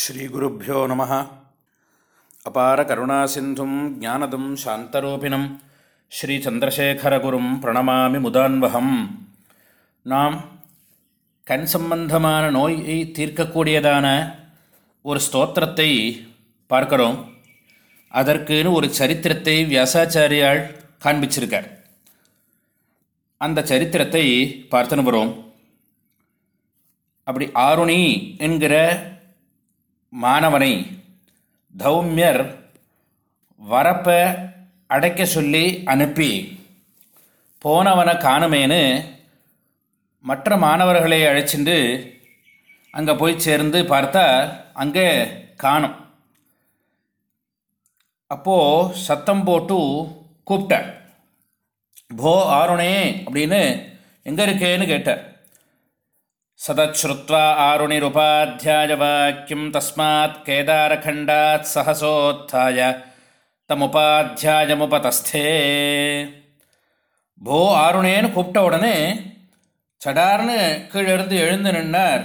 ஸ்ரீகுருப்போ நம. அபார கருணாசிந்தும் ஜானதம் சாந்தரூபிணம். ஸ்ரீ சந்திரசேகரகுரும் பிரணமாமி முதான்வகம். நாம் கண் சம்பந்தமான நோயை தீர்க்கக்கூடியதான ஒரு ஸ்தோத்திரத்தை பார்க்கிறோம். அதற்குன்னு ஒரு சரித்திரத்தை வியாசாச்சாரியால் காண்பிச்சிருக்கார். அந்த சரித்திரத்தை பார்த்துன்னு வரும். அப்படி ஆருணி என்கிற மாணவனை தௌமியர் வரப்ப அடைக்க சொல்லி அனுப்பி போனவனை காணுமேனு மற்ற மாணவர்களை அழைச்சிட்டு அங்கே போய் சேர்ந்து பார்த்தா அங்கே காணும். அப்போது சத்தம் போட்டு கூப்பிட்டார் போ ஆருணே அப்படின்னு எங்கே இருக்கேன்னு கேட்டார். சதச்ருத்வா ஆருணிருபாத்தியாயவாக்கியம் தஸ்மாத் கேதாரகண்டாத் சஹசோத்தாய தமுபாத்தியாயமுபதஸ்தே போ ஆருணேன்னு கூப்பிட்ட உடனே சடார்னு கீழிருந்து எழுந்து நின்னார்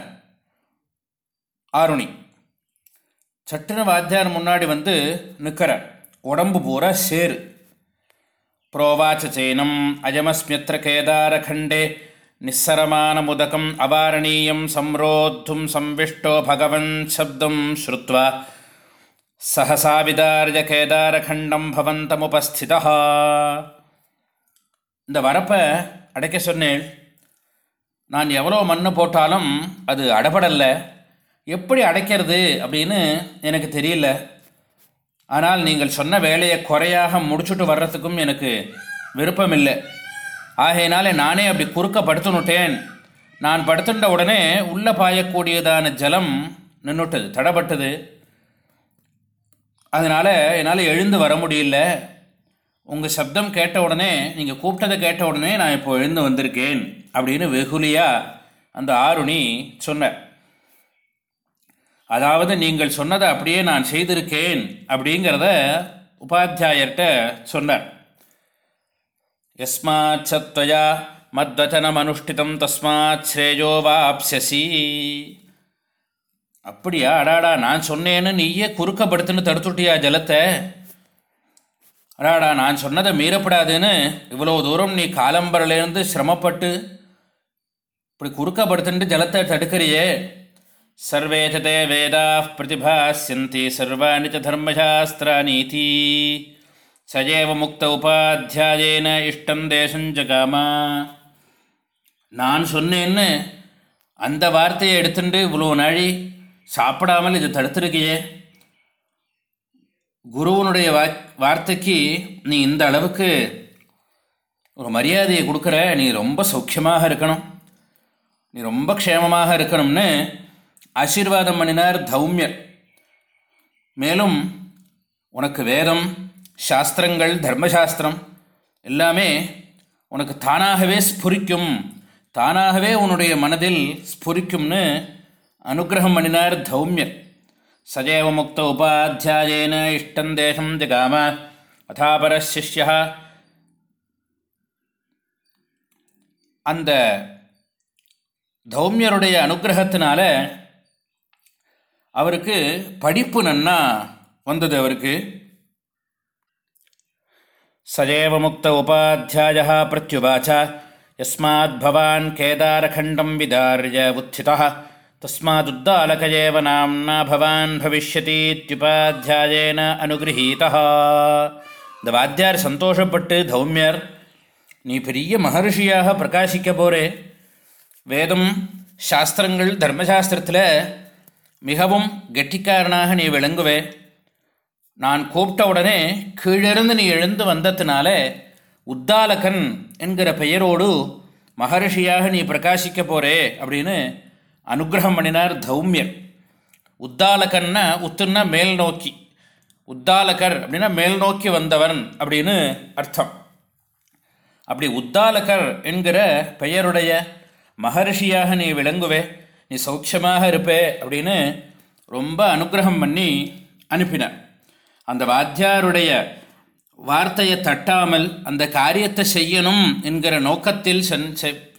ஆருணி. சட்டுன்னு வாத்தியார் முன்னாடி வந்து நிற்கிறார். உடம்பு பூரா சேரு புரோவாச்ச சேனம் அயமஸ்மியத்திர கேதாரகண்டே நிஸ்ஸரமானமுதகம் அவாரணீயம் சம்ரோத்தும் சம்விஷ்டோ பகவன் சப்தம் ஸ்ருத்வா. சஹசாவிதார்ஜ கேதாரகண்டம் பவந்தமுபஸ்திதா. இந்த வரப்பை அடைக்க சொன்னேன் நான் எவ்வளோ மண்ணு போட்டாலும் அது அடபடலை எப்படி அடைக்கிறது அப்படின்னு எனக்கு தெரியல. ஆனால் நீங்கள் சொன்ன வேலையை குறையாக முடிச்சுட்டு வர்றதுக்கும் எனக்கு விருப்பமில்லை. ஆகையினாலே நானே அப்படி குறுக்க படுத்துனுட்டேன் நான் படுத்துட்ட உடனே உள்ளே பாயக்கூடியதான ஜலம் நின்றுட்டது தடப்பட்டது. அதனால் என்னால் எழுந்து வர முடியல. உங்கள் சப்தம் கேட்ட உடனே நீங்கள் கூப்பிட்டதை கேட்ட உடனே நான் இப்போ எழுந்து வந்திருக்கேன் அப்படின்னு வெகுலியாக அந்த ஆருணி சொன்னார். அதாவது நீங்கள் சொன்னதை அப்படியே நான் செய்திருக்கேன் அப்படிங்கிறத உபாத்தியாயர்கிட்ட சொன்னார். யஸ்மாச்சத்வயா மத்வச்சனமனுஷ்டிதம் தஸ்மாத் ஸ்ரேயோ வாப்ஸ்யசி அப்படியா அடாடா நான் சொன்னேன்னு நீயே குறுக்கப்படுத்துன்னு தடுத்துட்டியா ஜலத்தை? அடாடா நான் சொன்னதை மீறப்படாதுன்னு இவ்வளோ தூரம் நீ காலம்பரிலேருந்து சிரமப்பட்டு இப்படி குறுக்கப்படுத்துட்டு ஜலத்தை தடுக்கிறியே. சர்வே தே வேதா பிரதிபாசியந்தி சர்வாணி ச தர்மசாஸ்திரானீதி சஜேவ முக்த உபாத்தியாயேன இஷ்டம் தேசஞ்சகாமா நான் சொன்னேன்னு அந்த வார்த்தையை எடுத்துட்டு இவ்வளோ நாழி சாப்பிடாமல் இது தடுத்துருக்கியே. குருவனுடைய வா வார்த்தைக்கு நீ இந்த அளவுக்கு ஒரு மரியாதையை கொடுக்குற நீ ரொம்ப சௌக்கியமாக இருக்கணும். நீ ரொம்ப க்ஷேமமாக இருக்கணும்னு ஆசீர்வாதம் பண்ணினார் தௌமியர். மேலும் உனக்கு வேதம் சாஸ்திரங்கள் தர்மசாஸ்திரம் எல்லாமே உனக்கு தானாகவே ஸ்புரிக்கும். தானாகவே உன்னுடைய மனதில் ஸ்புரிக்கும்னு அனுகிரகம் பண்ணினார் தௌமியர். சஜேவ முக்த உபாத்தியாயேன இஷ்டம் தேசம் ஜகாம அதாபர சிஷ்யா. அந்த தௌமியருடைய அனுகிரகத்தினால அவருக்கு படிப்பு நன்னா வந்தது அவருக்கு. சஜேவ முக்த உபாத்தியாய பிரத்யுவாச்ச யஸ்மாத் பவான் கேதாரகண்டம் விதாரிய உத்தித தஸ்மாதுத்தாலக ஏவ நாம்னா பவான் பவிஷ்யதீத்யுபாத்தியாயேன அனுகிரகீதா இந்த வாத்தியார் சந்தோஷப்பட்டு தௌமியர் நீ பெரிய மகர்ஷியாக பிரகாசிக்க போகிறே வேதம் சாஸ்திரங்கள் தர்மசாஸ்திரத்தில் மிகவும் கெட்டிக்காரனாக நீ விளங்குவே. நான் கூப்பிட்ட உடனே கீழிருந்து நீ எழுந்து வந்ததுனால உத்தாலகன் என்கிற பெயரோடு மகரிஷியாக நீ பிரகாசிக்க போகிறே அப்படின்னு அனுகிரகம் பண்ணினார் தௌமியர். உத்தாலகன்னா உத்துன்னா மேல் நோக்கி. உத்தாலகர் அப்படின்னா மேல் நோக்கி வந்தவன் அப்படின்னு அர்த்தம். அப்படி உத்தாலகர் என்கிற பெயருடைய மகர்ஷியாக நீ விளங்குவே நீ சௌக்கியமாக இருப்பே அப்படின்னு ரொம்ப அனுகிரகம் பண்ணி அனுப்பினார். அந்த வாத்தியாருடைய வார்த்தையை தட்டாமல் அந்த காரியத்தை செய்யணும் என்கிற நோக்கத்தில்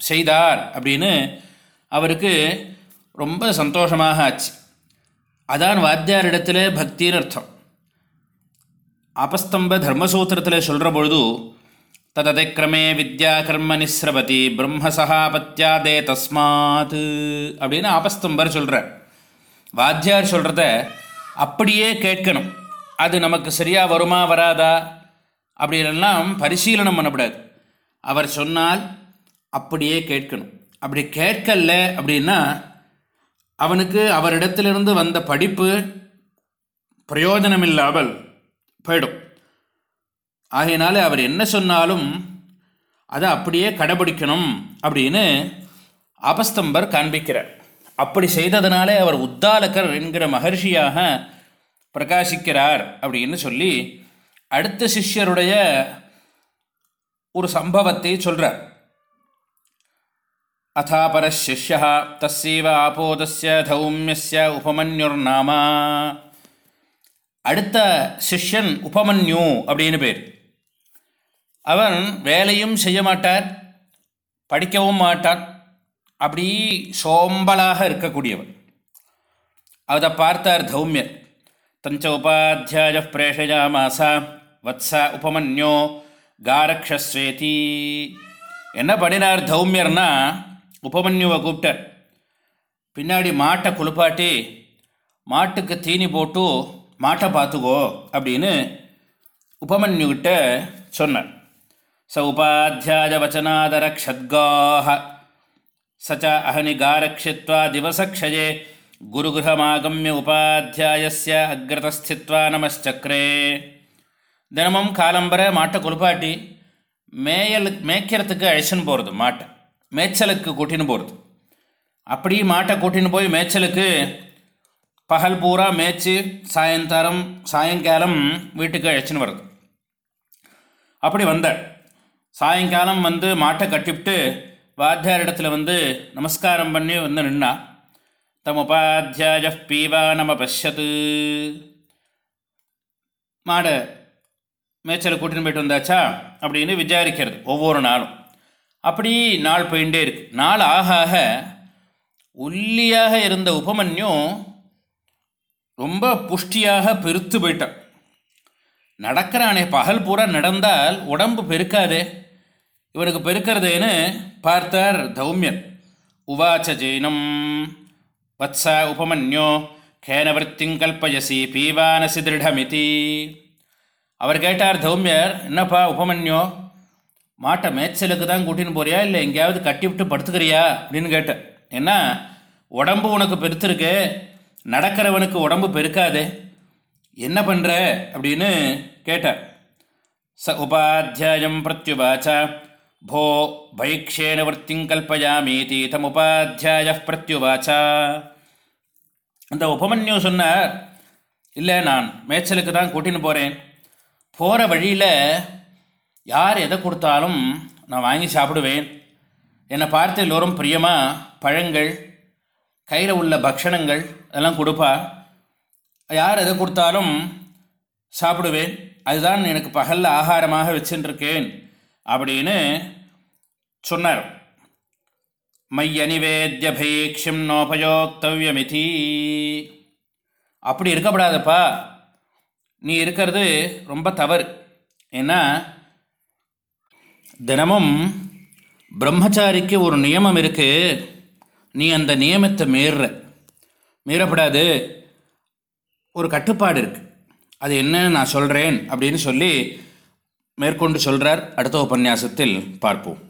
செய்தார் அப்படின்னு அவருக்கு ரொம்ப சந்தோஷமாக ஆச்சு. அதான் வாத்தியாரிடத்தில் பக்தின்னு அர்த்தம். அபஸ்தம்ப தர்மசூத்திரத்தில் சொல்கிற பொழுது தததிக்கிரமே வித்யா கர்ம நிஸ்ரபதி பிரம்மசகாபத்தியாதே தஸ்மாத் அப்படின்னு ஆபஸ்தம்பர் சொல்கிறார் வாத்தியார் சொல்கிறத அப்படியே கேட்கணும். அது நமக்கு சரியாக வருமா வராதா? அப்படின்லாம் பரிசீலனம் பண்ணக்கூடாது அவர் சொன்னால் அப்படியே கேட்கணும். அப்படி கேட்கல அப்படின்னா அவனுக்கு அவரிடத்திலிருந்து வந்த படிப்பு பிரயோஜனமில்லாமல் போயிடும். ஆகையினால அவர் என்ன சொன்னாலும் அதை அப்படியே கடைபிடிக்கணும் அப்படின்னு அபஸ்தம்பர் காண்பிக்கிறார். அப்படி செய்ததனாலே அவர் உத்தாலகர் என்கிற மகர்ஷியாக பிரகாசிக்கிறார் அப்படின்னு சொல்லி அடுத்த சிஷ்யருடைய ஒரு சம்பவத்தை சொல்கிறார் அதாபரசிஷ்யா தஸ்ஸீவ ஆபோதஸ்ய தௌமியஸ்ய உபமன்யுர்நாமா. அடுத்த சிஷ்யன் உபமன்யு அப்படின்னு பேர். அவன் வேலையும் செய்ய மாட்டார் படிக்கவும் மாட்டான் அப்படி சோம்பலாக இருக்கக்கூடியவன். அதை பார்த்தார் தௌமியர். தஞ்ச உபாத்தியாய பிரேஷயாமாச வத்ச உபமன்யோ காரக்ஷஸ்வேதி என்ன பண்ணினார் தௌமியர்னா உபமன்யுவை கூப்பிட்டார். பின்னாடி மாட்டை குளிப்பாட்டி மாட்டுக்கு தீனி போட்டு மாட்டை பார்த்துக்கோ அப்படின்னு உபமன்யுகிட்ட சொன்னார். ச உபாத்தியாய வச்சனாதர க்ஷத்காக சச்ச அஹனி காரக்ஷித்வா திவசக்ஷயே குருகிரகமாகமிய உபாத்தியாயஸ்ய அக்ரதஸ்தித்வா நமச்சக்ரே தினமும் காலம்பரை மாட்டை குளிப்பாட்டி மேயலுக்கு மேய்க்கிறதுக்கு அழைச்சின்னு போகிறது மாட்டை. மேய்ச்சலுக்கு கூட்டின்னு போகிறது அப்படி மாட்டை கூட்டின்னு போய் மேய்ச்சலுக்கு பகல் பூரா மேய்ச்சி சாயந்தரம் சாயங்காலம் வீட்டுக்கு அழைச்சின்னு வருது அப்படி வந்தாள் சாயங்காலம் வந்து மாட்டை கட்டிவிட்டு வாத்தியார் இடத்துல வந்து நமஸ்காரம் பண்ணி வந்து நின்னா தம் உபாத்தியாய பீவா நம பஷ்யத்து மாடை மேய்ச்சலை கூட்டின்னு போயிட்டு வந்தாச்சா? அப்படின்னு விசாரிக்கிறது ஒவ்வொரு நாளும். அப்படி நாள் போயிட்டே இருக்கு. நாள் ஆக ஆக ஒல்லியாக இருந்த உபமன்யும் ரொம்ப புஷ்டியாக பெருத்து போயிட்டான். நடக்கிறானே பகல் பூரா நடந்தால் உடம்பு பெருக்காதே. இவனுக்கு பெருக்கிறதேன்னு பார்த்தார் தௌமியன் உவாச்ச ஜெயினம். வத்ச உபமன்யோ கேனவர்த்திங்கல்பயசி பீவானசி திருடமிதி அவர் கேட்டார் தௌமியர் என்னப்பா உபமன்யோ மாட்டை மேய்ச்சலுக்கு தான் கூட்டின்னு போறியா? இல்லை எங்கேயாவது கட்டி விட்டு படுத்துக்கிறியா? அப்படின்னு கேட்டேன். ஏன்னா உடம்பு உனக்கு பெருத்திருக்கு. நடக்கிறவனுக்கு உடம்பு பெருக்காதே. என்ன பண்ணுற அப்படின்னு கேட்டார். ச உபாத்தியாயம் பிரத்யுபாச்சா போ பைக்ஷேன வர்த்திங் கல்பயாமீதி தம் உபாத்தியாய பிரத்யுவாச்ச அந்த உபமன்யு சொன்னார் இல்லை நான் மேய்ச்சலுக்கு தான் கூட்டின்னு போகிறேன் போகிற வழியில் யார் எதை கொடுத்தாலும் நான் வாங்கி சாப்பிடுவேன். என்னை பார்த்து எல்லோரும் பிரியமாக பழங்கள் கையில் உள்ள பக்ஷணங்கள் அதெல்லாம் கொடுப்பா. யார் எதை கொடுத்தாலும் சாப்பிடுவேன். அதுதான் எனக்கு பகலில் ஆகாரமாக வச்சுட்டுருக்கேன் அப்படின்னு சொன்னார். மையனிவேத்திய பைக்ஷம் நோபயோக்தவியமிதி. அப்படி இருக்கப்படாதப்பா. நீ இருக்கிறது ரொம்ப தவறு. ஏன்னா தினமும் பிரம்மச்சாரிக்கு ஒரு நியமம் இருக்குது நீ அந்த நியமத்தை மீறுற மீறப்படாது. ஒரு கட்டுப்பாடு இருக்குது அது என்னன்னு நான் சொல்கிறேன் அப்படின்னு சொல்லி மேற்கொண்டு சொல்கிறார் அடுத்த உபன்யாசத்தில் பார்ப்போம்.